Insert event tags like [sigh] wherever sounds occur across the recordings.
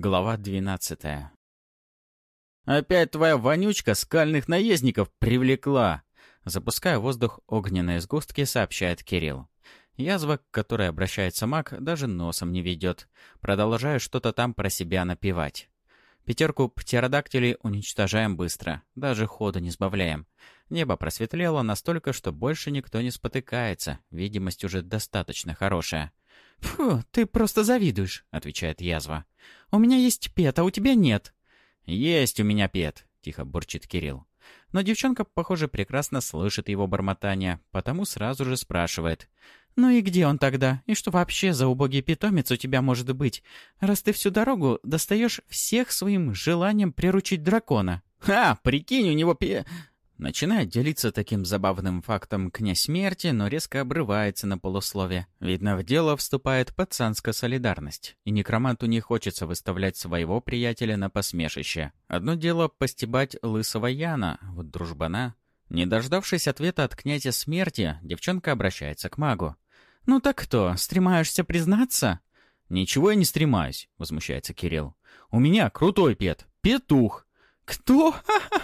Глава 12 «Опять твоя вонючка скальных наездников привлекла!» Запуская воздух огненные сгустки, сообщает Кирилл. Язва, к которой обращается маг, даже носом не ведет, продолжая что-то там про себя напевать. Пятерку птеродактилей уничтожаем быстро, даже хода не сбавляем. Небо просветлело настолько, что больше никто не спотыкается, видимость уже достаточно хорошая. «Фу, ты просто завидуешь», — отвечает язва. «У меня есть пет, а у тебя нет». «Есть у меня пет», — тихо бурчит Кирилл. Но девчонка, похоже, прекрасно слышит его бормотание, потому сразу же спрашивает. «Ну и где он тогда? И что вообще за убогий питомец у тебя может быть, раз ты всю дорогу достаешь всех своим желанием приручить дракона?» «Ха, прикинь, у него пе...» Начинает делиться таким забавным фактом князь смерти, но резко обрывается на полуслове. Видно, в дело вступает пацанская солидарность, и некроманту не хочется выставлять своего приятеля на посмешище. Одно дело постебать лысого Яна, вот дружбана. Не дождавшись ответа от князя смерти, девчонка обращается к магу. «Ну так кто, стремаешься признаться?» «Ничего я не стремаюсь», — возмущается Кирилл. «У меня крутой пет, петух». «Кто?»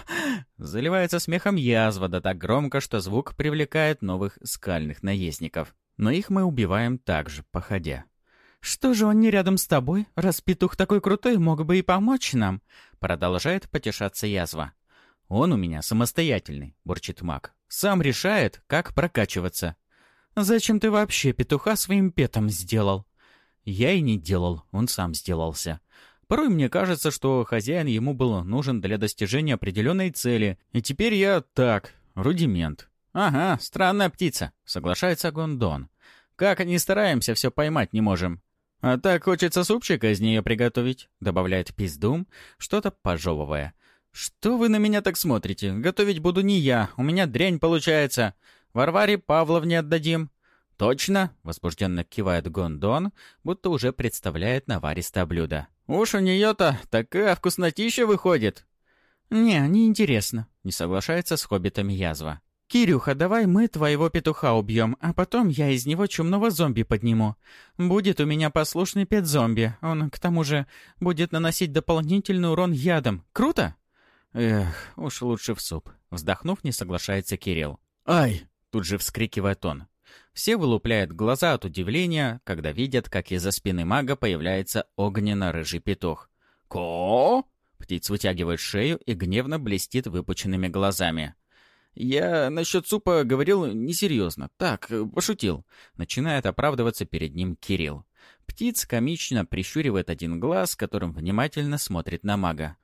[laughs] Заливается смехом язва, да так громко, что звук привлекает новых скальных наездников. Но их мы убиваем также, походя. «Что же он не рядом с тобой? Раз петух такой крутой, мог бы и помочь нам!» Продолжает потешаться язва. «Он у меня самостоятельный», — бурчит маг. «Сам решает, как прокачиваться». «Зачем ты вообще петуха своим петом сделал?» «Я и не делал, он сам сделался. Порой мне кажется, что хозяин ему был нужен для достижения определенной цели, и теперь я так, рудимент. «Ага, странная птица», — соглашается Гондон. «Как ни стараемся, все поймать не можем». «А так хочется супчика из нее приготовить», — добавляет пиздум, что-то пожевывая. «Что вы на меня так смотрите? Готовить буду не я, у меня дрянь получается. Варваре Павловне отдадим». «Точно!» — возбужденно кивает Гондон, будто уже представляет наваристое блюдо. «Уж у нее-то такая вкуснотища выходит!» «Не, неинтересно», — не соглашается с хоббитами язва. «Кирюха, давай мы твоего петуха убьем, а потом я из него чумного зомби подниму. Будет у меня послушный пет-зомби. Он, к тому же, будет наносить дополнительный урон ядом. Круто?» «Эх, уж лучше в суп». Вздохнув, не соглашается Кирилл. «Ай!» — тут же вскрикивает он. Все вылупляют глаза от удивления, когда видят, как из-за спины мага появляется огненно-рыжий петух. «Ко?» Птиц вытягивает шею и гневно блестит выпученными глазами. «Я насчет супа говорил несерьезно. Так, пошутил». Начинает оправдываться перед ним Кирилл. Птиц комично прищуривает один глаз, которым внимательно смотрит на мага.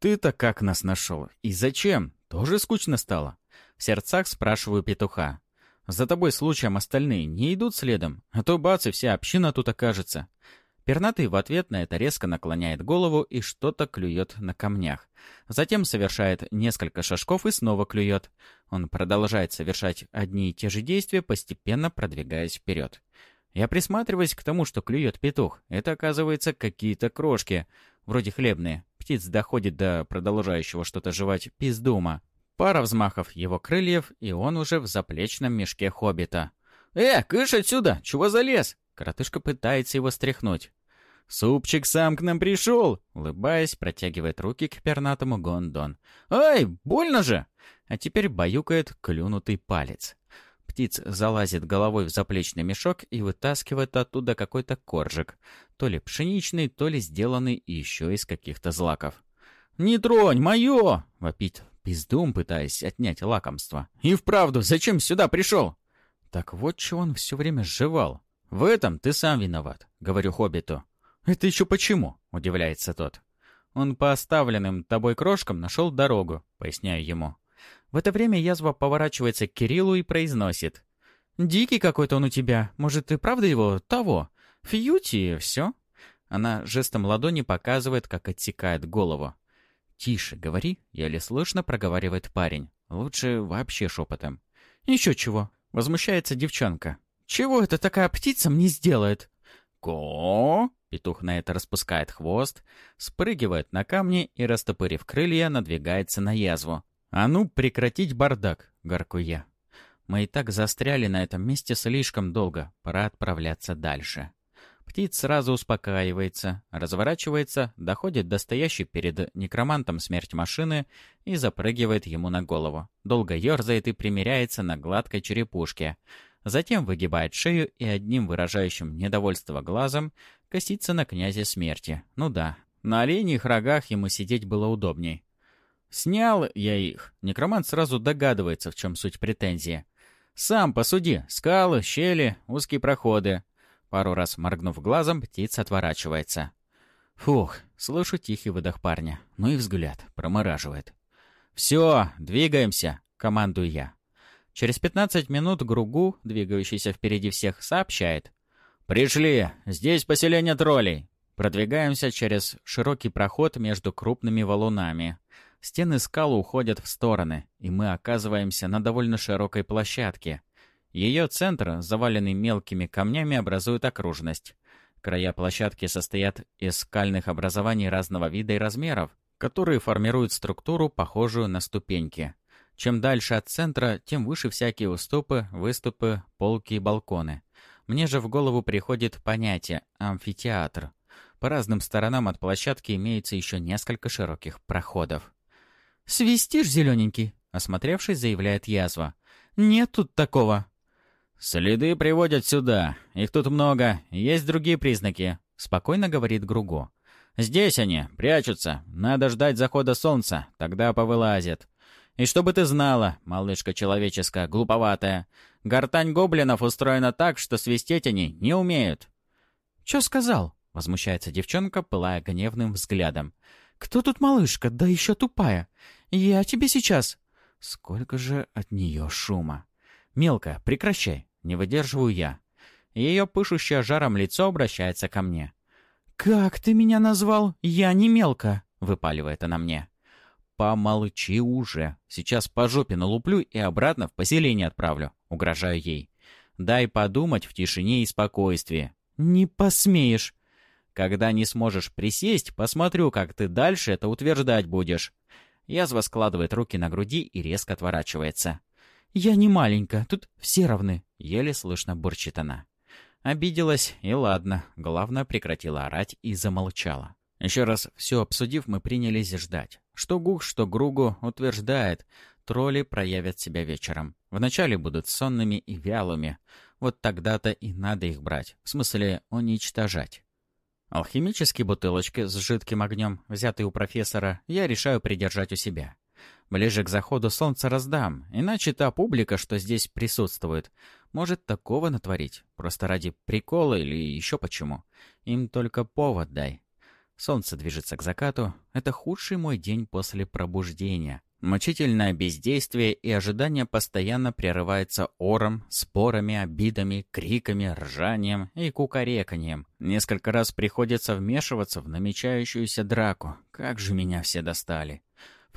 «Ты-то как нас нашел? И зачем? Тоже скучно стало?» В сердцах спрашиваю петуха. За тобой случаем остальные не идут следом, а то бац, и вся община тут окажется. Пернатый в ответ на это резко наклоняет голову и что-то клюет на камнях. Затем совершает несколько шажков и снова клюет. Он продолжает совершать одни и те же действия, постепенно продвигаясь вперед. Я присматриваюсь к тому, что клюет петух. Это, оказывается, какие-то крошки, вроде хлебные. Птиц доходит до продолжающего что-то жевать пиздума. Пара взмахов его крыльев, и он уже в заплечном мешке хоббита. «Э, кыш отсюда! Чего залез?» Коротышка пытается его стряхнуть. «Супчик сам к нам пришел!» Улыбаясь, протягивает руки к пернатому Гондон. «Ай, больно же!» А теперь баюкает клюнутый палец. Птиц залазит головой в заплечный мешок и вытаскивает оттуда какой-то коржик. То ли пшеничный, то ли сделанный еще из каких-то злаков. «Не тронь, мое!» — вопит Пиздум, пытаясь отнять лакомство. «И вправду, зачем сюда пришел?» «Так вот чего он все время сживал. В этом ты сам виноват», — говорю Хоббиту. «Это еще почему?» — удивляется тот. «Он по оставленным тобой крошкам нашел дорогу», — поясняю ему. В это время язва поворачивается к Кириллу и произносит. «Дикий какой-то он у тебя. Может, ты правда его того? Фьюти, все?» Она жестом ладони показывает, как отсекает голову. «Тише, говори», — еле слышно проговаривает парень. Лучше вообще шепотом. «Еще чего?» — возмущается девчонка. «Чего это такая птица мне сделает?» «Ко?» — петух на это распускает хвост, спрыгивает на камни и, растопырив крылья, надвигается на язву. «А ну, прекратить бардак!» — горку я. Мы и так застряли на этом месте слишком долго, пора отправляться дальше. Птиц сразу успокаивается, разворачивается, доходит до стоящей перед некромантом смерть машины и запрыгивает ему на голову. Долго ерзает и примеряется на гладкой черепушке. Затем выгибает шею и одним выражающим недовольство глазом косится на князе смерти. Ну да, на оленьих рогах ему сидеть было удобней. Снял я их. Некромант сразу догадывается, в чем суть претензии. Сам посуди. Скалы, щели, узкие проходы. Пару раз моргнув глазом, птица отворачивается. Фух, слышу тихий выдох парня. Ну и взгляд, промораживает. «Все, двигаемся!» — командую я. Через 15 минут Гругу, двигающийся впереди всех, сообщает. «Пришли! Здесь поселение троллей!» Продвигаемся через широкий проход между крупными валунами. Стены скал уходят в стороны, и мы оказываемся на довольно широкой площадке. Ее центр, заваленный мелкими камнями, образует окружность. Края площадки состоят из скальных образований разного вида и размеров, которые формируют структуру, похожую на ступеньки. Чем дальше от центра, тем выше всякие уступы, выступы, полки и балконы. Мне же в голову приходит понятие «амфитеатр». По разным сторонам от площадки имеется еще несколько широких проходов. «Свистишь, зелененький?» — осмотревшись, заявляет язва. «Нет тут такого». «Следы приводят сюда. Их тут много. Есть другие признаки», — спокойно говорит Груго. «Здесь они, прячутся. Надо ждать захода солнца, тогда повылазят. И чтобы ты знала, малышка человеческая, глуповатая, гортань гоблинов устроена так, что свистеть они не умеют». «Чё сказал?» — возмущается девчонка, пылая гневным взглядом. «Кто тут малышка, да еще тупая? Я тебе сейчас...» Сколько же от нее шума. «Мелко, прекращай!» Не выдерживаю я. Ее пышущее жаром лицо обращается ко мне. «Как ты меня назвал? Я не мелко!» — выпаливает она мне. «Помолчи уже. Сейчас по жопе налуплю и обратно в поселение отправлю», — угрожаю ей. «Дай подумать в тишине и спокойствии». «Не посмеешь!» Когда не сможешь присесть, посмотрю, как ты дальше это утверждать будешь». Язва складывает руки на груди и резко отворачивается. «Я не маленькая, тут все равны», — еле слышно бурчит она. Обиделась, и ладно, главное прекратила орать и замолчала. Еще раз все обсудив, мы принялись ждать. Что Гух, что Гругу утверждает, тролли проявят себя вечером. Вначале будут сонными и вялыми. Вот тогда-то и надо их брать, в смысле уничтожать. Алхимические бутылочки с жидким огнем, взятые у профессора, я решаю придержать у себя. Ближе к заходу солнца раздам, иначе та публика, что здесь присутствует, может такого натворить, просто ради прикола или еще почему. Им только повод дай. Солнце движется к закату. Это худший мой день после пробуждения. Мучительное бездействие и ожидание постоянно прерывается ором, спорами, обидами, криками, ржанием и кукареканьем. Несколько раз приходится вмешиваться в намечающуюся драку. Как же меня все достали.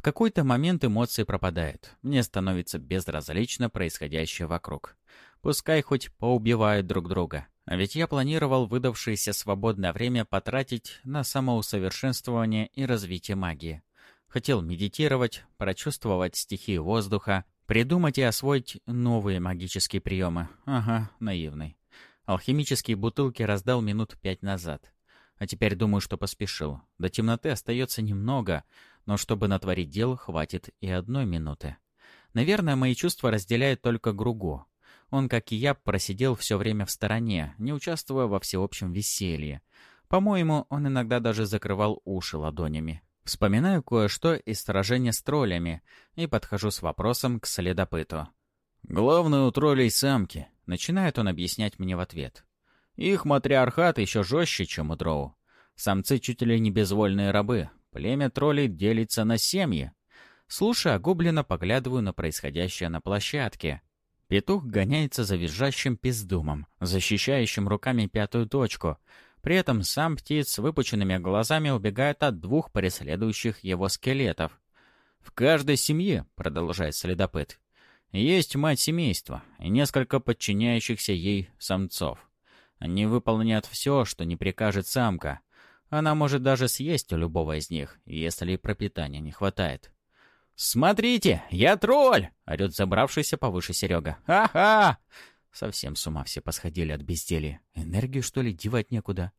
В какой-то момент эмоции пропадают. Мне становится безразлично происходящее вокруг. Пускай хоть поубивают друг друга. А ведь я планировал выдавшееся свободное время потратить на самоусовершенствование и развитие магии. Хотел медитировать, прочувствовать стихии воздуха, придумать и освоить новые магические приемы. Ага, наивный. Алхимические бутылки раздал минут пять назад. А теперь думаю, что поспешил. До темноты остается немного, но чтобы натворить дел, хватит и одной минуты. Наверное, мои чувства разделяет только Гругу. Он, как и я, просидел все время в стороне, не участвуя во всеобщем веселье. По-моему, он иногда даже закрывал уши ладонями. Вспоминаю кое-что из сражения с троллями и подхожу с вопросом к следопыту. «Главное у троллей самки», — начинает он объяснять мне в ответ. «Их матриархат еще жестче, чем у дроу. Самцы чуть ли не безвольные рабы. Племя троллей делится на семьи». Слушая гоблина, поглядываю на происходящее на площадке. Петух гоняется за визжащим пиздумом, защищающим руками пятую точку — при этом сам птиц с выпученными глазами убегает от двух преследующих его скелетов. «В каждой семье», — продолжает следопыт, — «есть мать семейства и несколько подчиняющихся ей самцов. Они выполнят все, что не прикажет самка. Она может даже съесть у любого из них, если пропитания не хватает». «Смотрите, я тролль!» — орет забравшийся повыше Серега. «Ха-ха!» Совсем с ума все посходили от безделия. Энергию, что ли, девать некуда?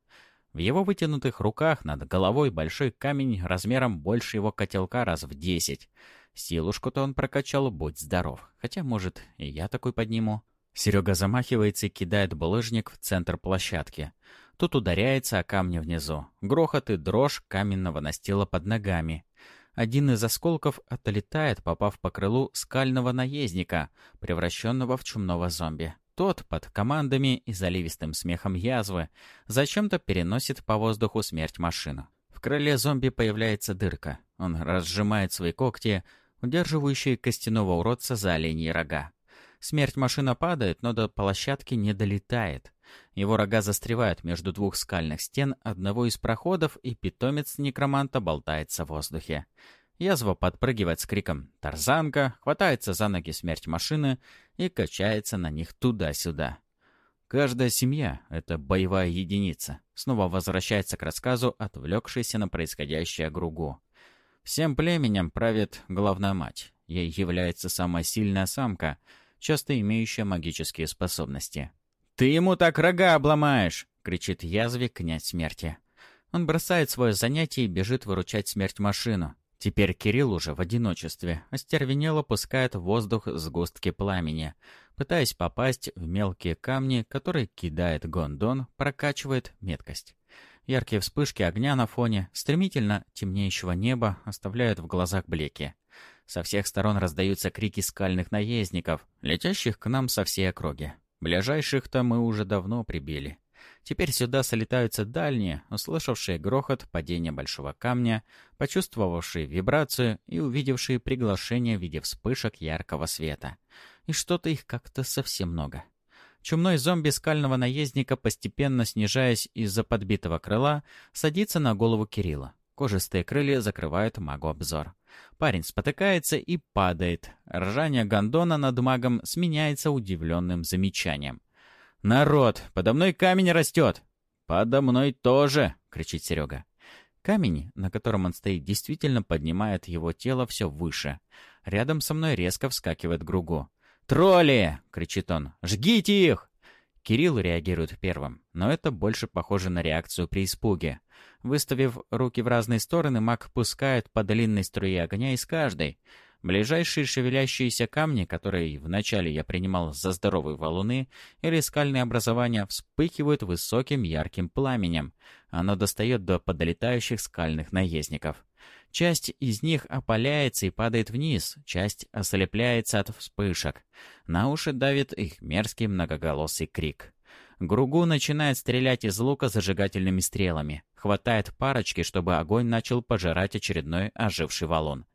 В его вытянутых руках над головой большой камень размером больше его котелка раз в десять. Силушку-то он прокачал, будь здоров. Хотя, может, и я такой подниму. Серега замахивается и кидает булыжник в центр площадки. Тут ударяется о камни внизу. Грохот и дрожь каменного настила под ногами. Один из осколков отлетает, попав по крылу скального наездника, превращенного в чумного зомби. Тот, под командами и заливистым смехом язвы, зачем-то переносит по воздуху смерть машину. В крыле зомби появляется дырка. Он разжимает свои когти, удерживающие костяного уродца за оленьи рога. Смерть машина падает, но до площадки не долетает. Его рога застревают между двух скальных стен одного из проходов, и питомец некроманта болтается в воздухе. Язва подпрыгивает с криком «Тарзанка!», хватается за ноги смерть машины и качается на них туда-сюда. Каждая семья — это боевая единица. Снова возвращается к рассказу, отвлекшийся на происходящее Гругу. Всем племенем правит главная мать. Ей является самая сильная самка, часто имеющая магические способности. «Ты ему так рога обломаешь!» — кричит язве князь смерти. Он бросает свое занятие и бежит выручать смерть машину. Теперь Кирилл уже в одиночестве, остервенело пускает в воздух сгустки пламени, пытаясь попасть в мелкие камни, которые кидает гондон, прокачивает меткость. Яркие вспышки огня на фоне стремительно темнеющего неба оставляют в глазах блеки. Со всех сторон раздаются крики скальных наездников, летящих к нам со всей округи. Ближайших-то мы уже давно прибили. Теперь сюда солетаются дальние, услышавшие грохот падения большого камня, почувствовавшие вибрацию и увидевшие приглашение в виде вспышек яркого света. И что-то их как-то совсем много. Чумной зомби скального наездника, постепенно снижаясь из-за подбитого крыла, садится на голову Кирилла. Кожистые крылья закрывают магу обзор. Парень спотыкается и падает. Ржание гондона над магом сменяется удивленным замечанием. «Народ, подо мной камень растет!» «Подо мной тоже!» — кричит Серега. Камень, на котором он стоит, действительно поднимает его тело все выше. Рядом со мной резко вскакивает Гругу. «Тролли!» — кричит он. «Жгите их!» Кирилл реагирует первым, но это больше похоже на реакцию при испуге. Выставив руки в разные стороны, маг пускает по длинной струе огня из каждой. Ближайшие шевелящиеся камни, которые вначале я принимал за здоровые валуны или скальные образования, вспыхивают высоким ярким пламенем. Оно достает до подлетающих скальных наездников. Часть из них опаляется и падает вниз, часть ослепляется от вспышек. На уши давит их мерзкий многоголосый крик. Гругу начинает стрелять из лука зажигательными стрелами. Хватает парочки, чтобы огонь начал пожирать очередной оживший валун.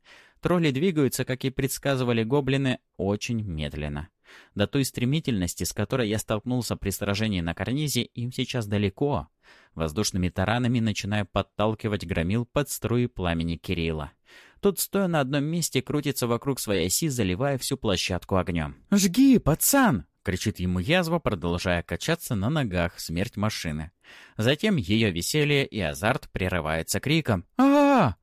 Тролли двигаются, как и предсказывали гоблины, очень медленно. До той стремительности, с которой я столкнулся при сражении на карнизе, им сейчас далеко. Воздушными таранами начинаю подталкивать громил под струи пламени Кирилла. Тот, стоя на одном месте, крутится вокруг своей оси, заливая всю площадку огнем. «Жги, пацан!» — кричит ему язва, продолжая качаться на ногах смерть машины. Затем ее веселье и азарт прерывается криком а, -а, -а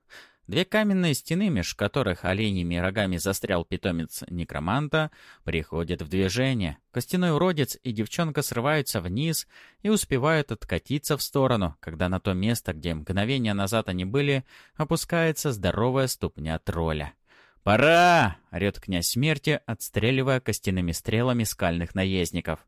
Две каменные стены, меж которых оленями рогами застрял питомец некроманта, приходят в движение. Костяной уродец и девчонка срываются вниз и успевают откатиться в сторону, когда на то место, где мгновение назад они были, опускается здоровая ступня тролля. «Пора!» — орет князь смерти, отстреливая костяными стрелами скальных наездников.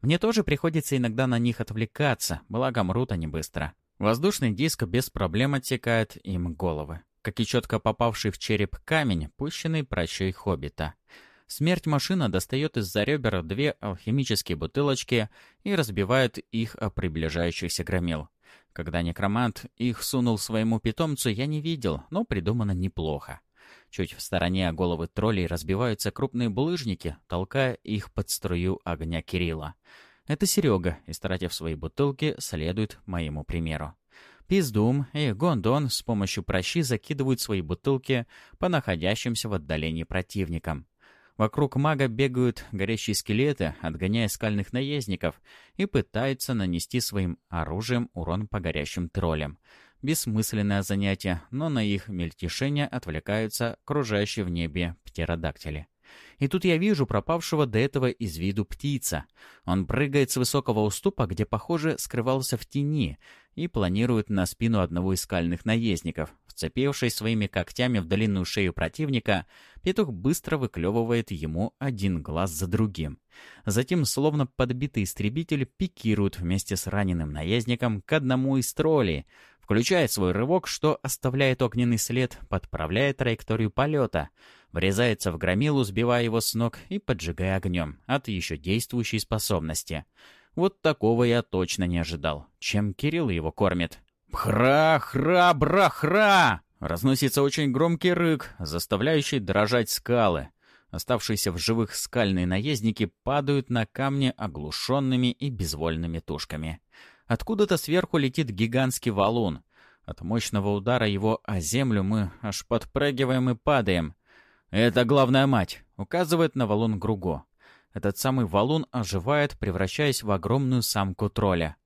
Мне тоже приходится иногда на них отвлекаться, благо мрут они быстро. Воздушный диск без проблем отсекает им головы как и четко попавший в череп камень, пущенный прощой хоббита. Смерть машина достает из-за ребер две алхимические бутылочки и разбивает их о приближающихся громил. Когда некромант их сунул своему питомцу, я не видел, но придумано неплохо. Чуть в стороне головы троллей разбиваются крупные булыжники, толкая их под струю огня Кирилла. Это Серега, истратив свои бутылки, следует моему примеру. Пиздум и Гондон с помощью прощи закидывают свои бутылки по находящимся в отдалении противникам. Вокруг мага бегают горящие скелеты, отгоняя скальных наездников, и пытаются нанести своим оружием урон по горящим троллям. Бессмысленное занятие, но на их мельтешение отвлекаются окружающие в небе птеродактили. И тут я вижу пропавшего до этого из виду птица. Он прыгает с высокого уступа, где, похоже, скрывался в тени, и планирует на спину одного из скальных наездников. Вцепившись своими когтями в длинную шею противника, петух быстро выклевывает ему один глаз за другим. Затем, словно подбитый истребитель, пикирует вместе с раненым наездником к одному из троллей, включает свой рывок, что оставляет огненный след, подправляет траекторию полета, врезается в громилу, сбивая его с ног и поджигая огнем от еще действующей способности. Вот такого я точно не ожидал. Чем Кирилл его кормит? «Хра-хра-бра-хра!» Разносится очень громкий рык, заставляющий дрожать скалы. Оставшиеся в живых скальные наездники падают на камни оглушенными и безвольными тушками. Откуда-то сверху летит гигантский валун. От мощного удара его о землю мы аж подпрыгиваем и падаем. «Это главная мать», — указывает на валун Груго. Этот самый валун оживает, превращаясь в огромную самку тролля.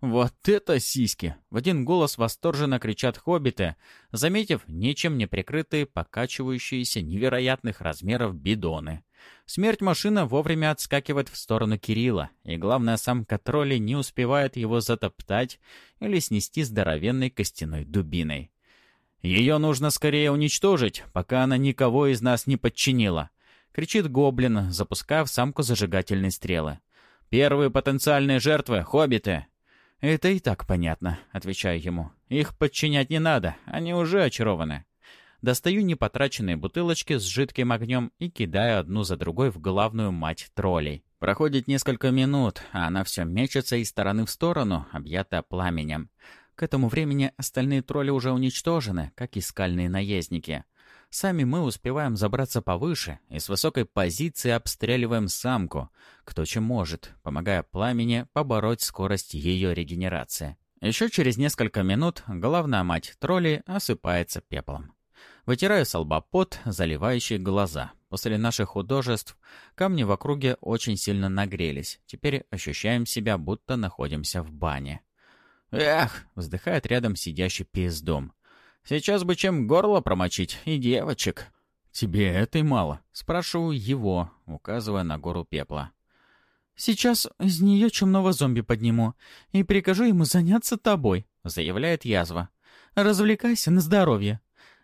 «Вот это сиськи!» — в один голос восторженно кричат хоббиты, заметив ничем не прикрытые, покачивающиеся невероятных размеров бидоны. Смерть машина вовремя отскакивает в сторону Кирилла, и главное, самка тролли не успевает его затоптать или снести здоровенной костяной дубиной. «Ее нужно скорее уничтожить, пока она никого из нас не подчинила», — кричит гоблин, запуская в самку зажигательные стрелы. «Первые потенциальные жертвы — хоббиты!» «Это и так понятно», — отвечаю ему. «Их подчинять не надо, они уже очарованы». Достаю непотраченные бутылочки с жидким огнем и кидаю одну за другой в главную мать троллей. Проходит несколько минут, а она все мечется из стороны в сторону, объятая пламенем. К этому времени остальные тролли уже уничтожены, как и скальные наездники. Сами мы успеваем забраться повыше и с высокой позиции обстреливаем самку, кто чем может, помогая пламени побороть скорость ее регенерации. Еще через несколько минут главная мать троллей осыпается пеплом. Вытираю с заливающий глаза. После наших художеств камни в округе очень сильно нагрелись. Теперь ощущаем себя, будто находимся в бане. «Эх!» — вздыхает рядом сидящий пиздом. «Сейчас бы чем горло промочить, и девочек». «Тебе этой мало?» — спрашиваю его, указывая на гору пепла. «Сейчас из нее чумного зомби подниму и прикажу ему заняться тобой», — заявляет язва. «Развлекайся на здоровье».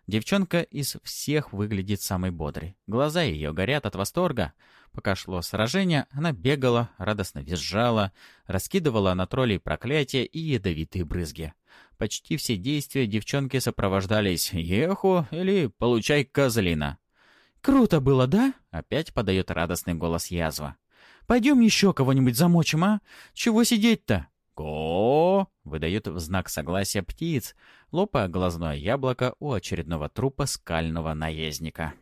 Девчонка из всех выглядит самой бодрой. Глаза ее горят от восторга. Пока шло сражение, она бегала, радостно визжала, раскидывала на троллей проклятия и ядовитые брызги. Почти все действия девчонки сопровождались «Еху» или «Получай козлина». «Круто было, да?» — опять подает радостный голос язва. «Пойдем еще кого-нибудь замочим, а? Чего сидеть-то?» «Ко!» — выдают в знак согласия птиц, лопая глазное яблоко у очередного трупа скального наездника.